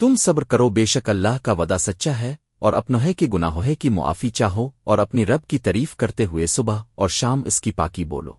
تم صبر کرو، بے شک اللہ کا ودا سچا ہے اور اپنوہے کے گناہوہے کی معافی چاہو اور اپنی رب کی تعریف کرتے ہوئے صبح اور شام اس کی پاکی بولو۔